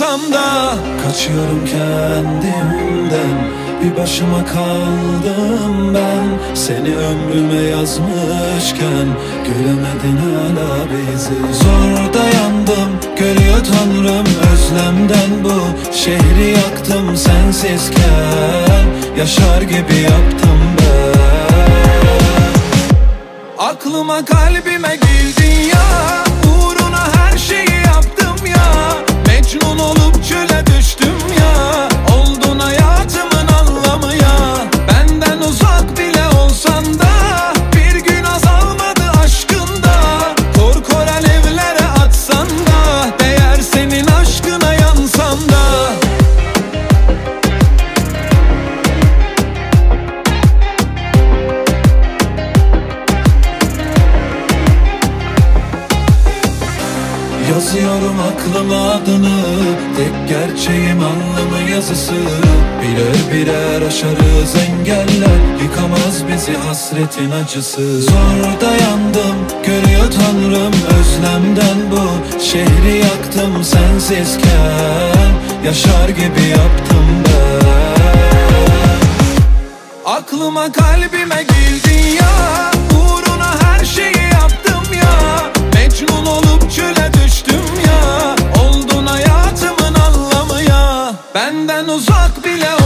yansam da Kaçıyorum kendimden. Bir başıma kaldım ben Seni ömrüme yazmışken. Göremedin hala bizi. Zor dayandım Görüyor tanrım özlemden bu. Şehri yaktım sensizken Yaşar gibi yaptım ben. Aklıma kalbime girdin Yazıyorum aklıma adını Tek gerçeğim anlamı yazısı. Birer birer aşarız engeller Yıkamaz bizi hasretin acısı. Zor dayandım görüyor tanrım özlemden bu. Şehri yaktım sensizken Yaşar gibi yaptım ben. Aklıma kalbime girdin ya Benden uzak bile